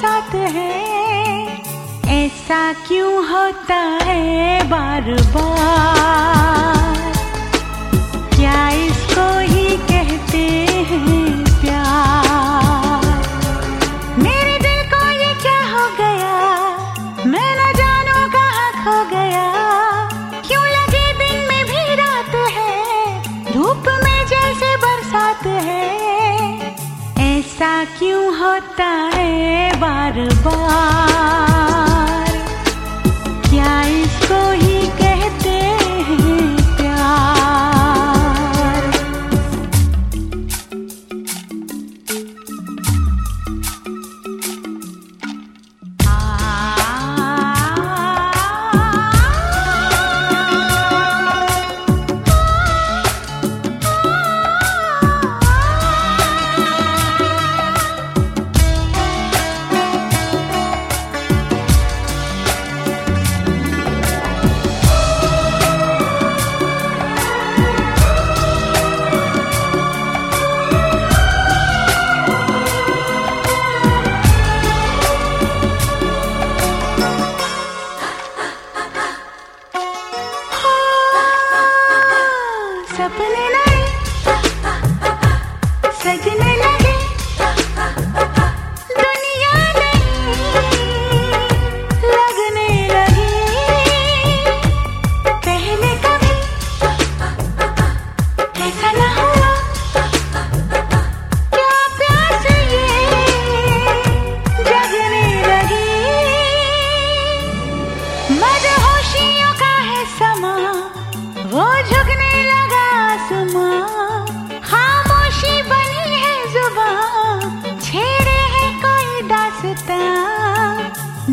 साथ है? ऐसा क्यों होता है बार बार? ऐसा क्यों होता है बार बार? क्या इसको ही सपने नए। सजने नए।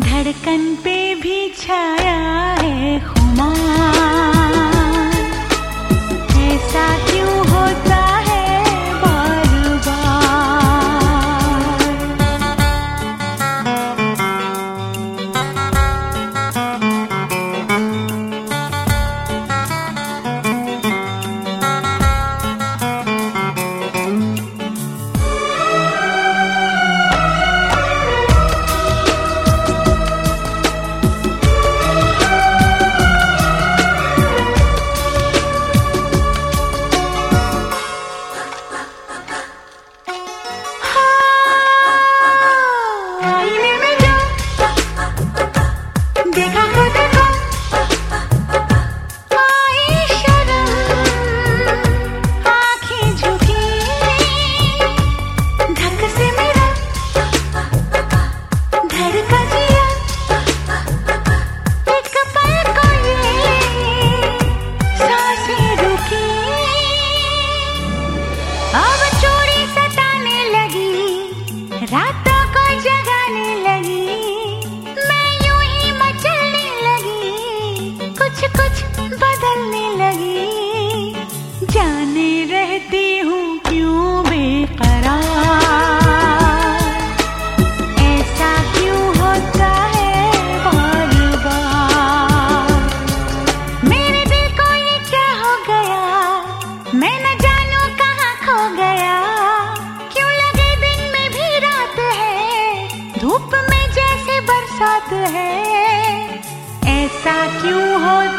धड़कन पे भी छाया है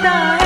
따